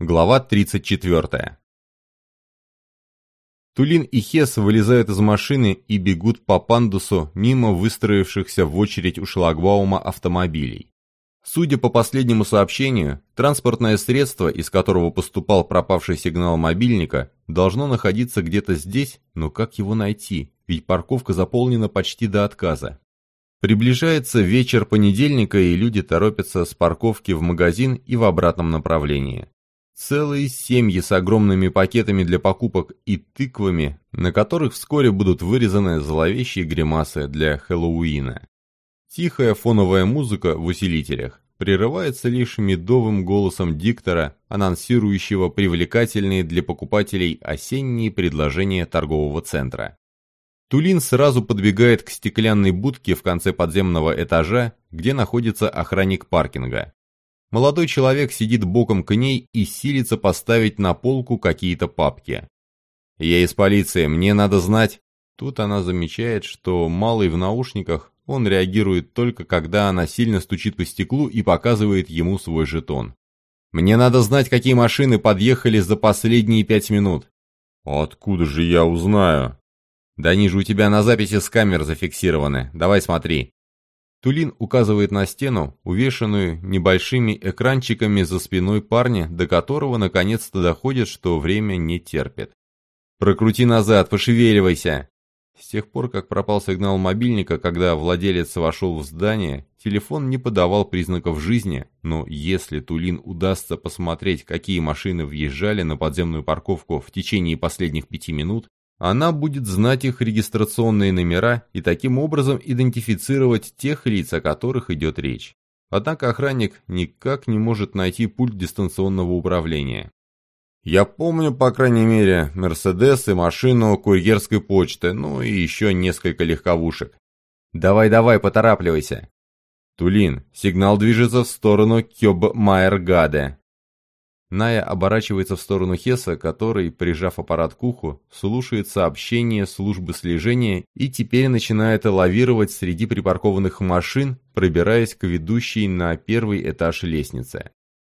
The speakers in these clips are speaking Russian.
Глава 34. Тулин и Хес вылезают из машины и бегут по пандусу мимо выстроившихся в очередь у шлагбаума автомобилей. Судя по последнему сообщению, транспортное средство, из которого поступал пропавший сигнал мобильника, должно находиться где-то здесь, но как его найти, ведь парковка заполнена почти до отказа. Приближается вечер понедельника, и люди торопятся с парковки в магазин и в обратном направлении. Целые семьи с огромными пакетами для покупок и тыквами, на которых вскоре будут вырезаны зловещие гримасы для Хэллоуина. Тихая фоновая музыка в усилителях прерывается лишь медовым голосом диктора, анонсирующего привлекательные для покупателей осенние предложения торгового центра. Тулин сразу подбегает к стеклянной будке в конце подземного этажа, где находится охранник паркинга. Молодой человек сидит боком к ней и силится поставить на полку какие-то папки. «Я из полиции, мне надо знать...» Тут она замечает, что малый в наушниках, он реагирует только когда она сильно стучит по стеклу и показывает ему свой жетон. «Мне надо знать, какие машины подъехали за последние пять минут». «Откуда же я узнаю?» «Да они же у тебя на записи с камер зафиксированы. Давай смотри». Тулин указывает на стену, увешанную небольшими экранчиками за спиной парня, до которого наконец-то доходит, что время не терпит. «Прокрути назад, пошевеливайся!» С тех пор, как пропал сигнал мобильника, когда владелец вошел в здание, телефон не подавал признаков жизни, но если Тулин удастся посмотреть, какие машины въезжали на подземную парковку в течение последних пяти минут, она будет знать их регистрационные номера и таким образом идентифицировать тех лиц, о которых идет речь. Однако охранник никак не может найти пульт дистанционного управления. Я помню, по крайней мере, Мерседес и машину курьерской почты, ну и еще несколько легковушек. Давай-давай, поторапливайся. Тулин, сигнал движется в сторону Кёб-Майергаде. Ная оборачивается в сторону Хеса, который, прижав аппарат к уху, слушает сообщение службы слежения и теперь начинает лавировать среди припаркованных машин, пробираясь к ведущей на первый этаж лестницы.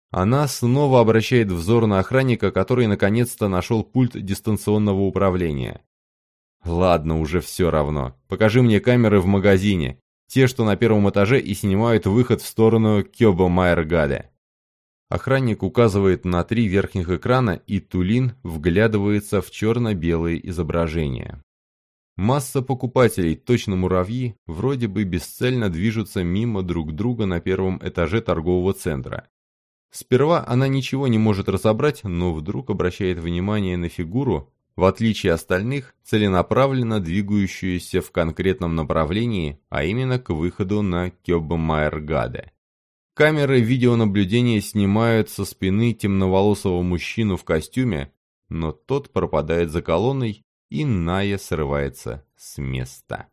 Она снова обращает взор на охранника, который наконец-то нашел пульт дистанционного управления. «Ладно, уже все равно. Покажи мне камеры в магазине. Те, что на первом этаже и снимают выход в сторону Кёба Майергаде». Охранник указывает на три верхних экрана, и Тулин вглядывается в черно-белые изображения. Масса покупателей, точно муравьи, вроде бы бесцельно движутся мимо друг друга на первом этаже торгового центра. Сперва она ничего не может разобрать, но вдруг обращает внимание на фигуру, в отличие остальных, целенаправленно двигающуюся в конкретном направлении, а именно к выходу на Кёббемайергаде. Камеры видеонаблюдения снимают со спины темноволосого мужчину в костюме, но тот пропадает за колонной, и Ная срывается с места.